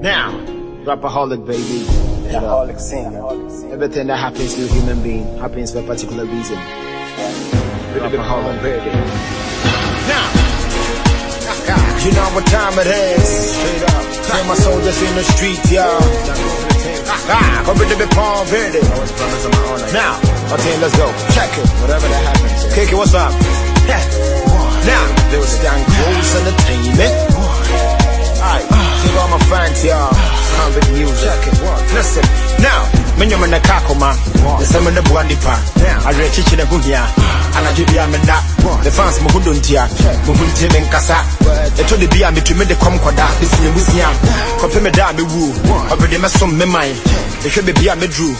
Now, rapaholic baby. And, Alcoholic singer. everything that happens to a human being happens for a particular reason. Rapaholic baby. Now, you know what time it is. Up. My soldiers in the street, y'all. Ah, over to the palm verde. Now, okay, let's go. Check it. Whatever that happens. Kick it, what's up? Yeah. Now, there was Dan Close entertainment. Alright, all my fans, y'all. Convict music. Listen, now, menyo me na kakoma. Nsa me ne bua nipa. Awerɛ kyekye ne ho hia. Anadwo bi a meda. Ne fans mo ho dontia. Mo ho ntie me nkasa. Ɛtɔ de bi a metumi de kɔm kɔda. Besia busia. Kɔpɛ me da a mewu. Ɔbɛde mɛsom me man. Mehwɛ baabi a meduru.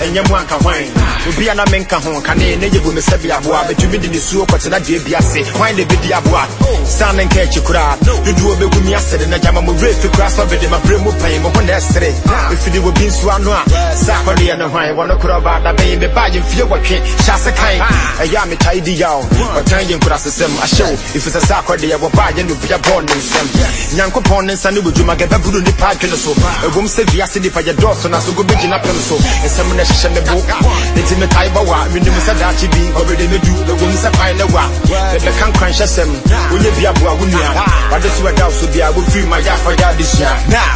Ɛnyɛ mu anka hwan. Obi a na menka ho kane ne yɛ bu me sɛ bi aboa. Betumi de ne suo kɔtena dua bi ase. Hwan na bɛdi aboa? Saa ne nka akyi koraa. Dodoɔ bɛgu mi asere na gyama mo werɛ fi koraa sɛ ɔbɛde mabrɛ mu pɛn mo ho na ɛsere. Ɛfiri wɔ bi nso ano a. Saa akɔdeɛ ne hwan. Wɔno korɔ ɔbaa da bɛyi me baa yɛmfie wɔtwe. Hyɛ ase kan. Ɛyɛ a metae di yaw. Ɔtan yɛ nkurasesɛm. Ahyɛ wo. Ɛfiri sɛ akɔdeɛ wɔbaa yɛ ne obia bɔɔ ne nsɛm. Nyankopɔn ne nsa ne wɔ dwuma gɛbɛburu nipa adwene so. Ɛwom sɛ wiase nipa yɛ dɔɔso na so go bɛgyina pem so. Nsɛm no hyehyɛ me bo. Nti metae bɔ wa. Menim sɛ daakye bi ɔbɛde me sɛ kwan ne wa. Mebɛka nkwanhyɛ sɛm. Wonyɛ bi aboa wo nua. Wade so ɛda wo so bia wofiri ma yɛ afɔyɛ adesua. Now,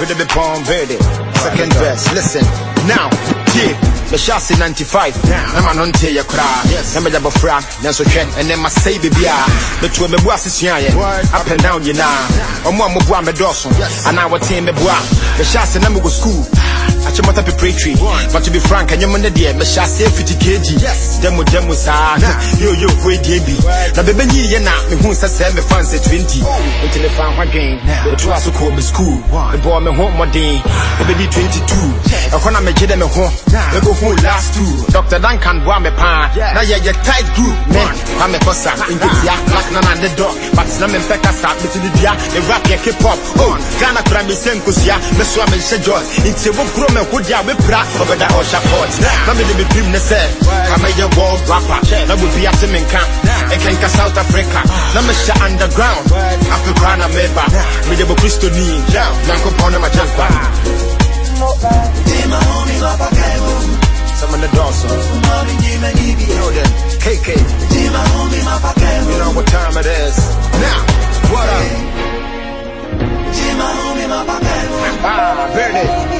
With the bomb ready. Second verse. Listen. Now, yeah. The shots in 95. I'm an on tear cry. Yes. I'm a double fra. Nanso hwɛ ɛnɛ ma sɛe bebi a metu ah. me bua sesua yɛ up and down nyinaa ɔmo a mobua me dɔɔso anaa wɔtee me bua mehyɛ ase na mewɔ school akyemɔta preparatory but to be frank ɛnyɛ mo ne deɛ mehyɛ ase afiti kg dɛmo dɛmo saa yoyo hoi deɛ bi na bɛbɛnyi yɛ na mehu sɛ sɛ mefa nsɛ 20 nti mefa hwadwen metoa so kɔɔ me school. Mebɔɔ me ho mmɔden ɛbɛdi 22 ɛhɔ na megye dɛ me ho. Mɛbɛhu last two. Dr duncan boa me paa na yɛyɛ tight group me kwa me kɔ sa. Nketia black na na ne dɔ but na mempɛ kasa mete ne dua me rap yɛ kpop. Oh. Ghana kora mesɛ nkosua mesoa menhyɛ jos nti ɛbɔkuro me hode a mepra ɔbɛda ɔhyɛ port na mede mepim ne sɛ ka mɛyɛ world rapper na bobi ate me nka ɛkenka south africa. Na mehyɛ underground. Afe koraa na meba mede bɔ kristoni nyankopɔn ne magyampa Dima homie mapa kemo some of the dawson Mami jime nibie you know them kk Dima homie mapa kemo you know what time it is. Now what up? Dima homie mapa kemo ah Verdi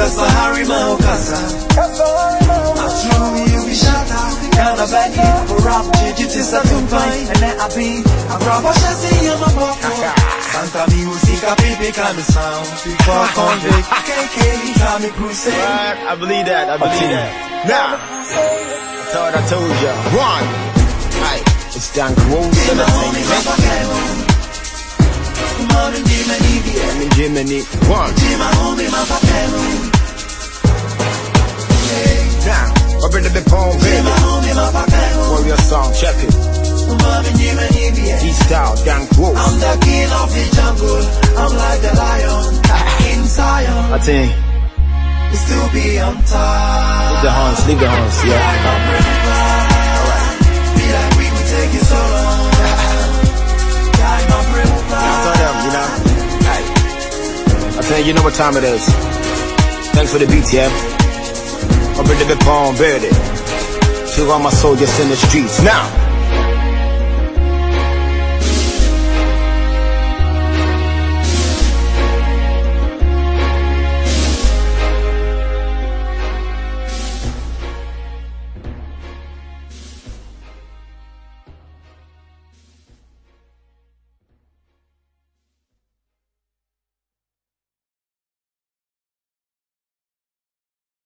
ha ha Kasa Harry Maukasa After you be shut out Kana bagi for rap Jiji sa tumpai And then I be I grab a chassis in my bottle Santa music a baby kind of sound Before convict KK Kami crusade Right, I believe that. I believe that. Now, I thought I told ya. One. Hey, it's Dan Close Dima homie Entertainment. mapa kemo Mami dima I'm in Germany. One. Dima homie mapa kemo kemo Warrior song, check it. Mami dima nibie D-style, Dan Close. I'm the king of the jungle. I'm like the lion in Zion. I think, We still be on top. leave the horns, leave the horns, yeah. Be like we will take it so long. Die my Tell them, you know. Hey, I tell you, know what time it is. Thanks for the beat, yeah. I'm ready to be born, ready. To all my soldiers in the streets now.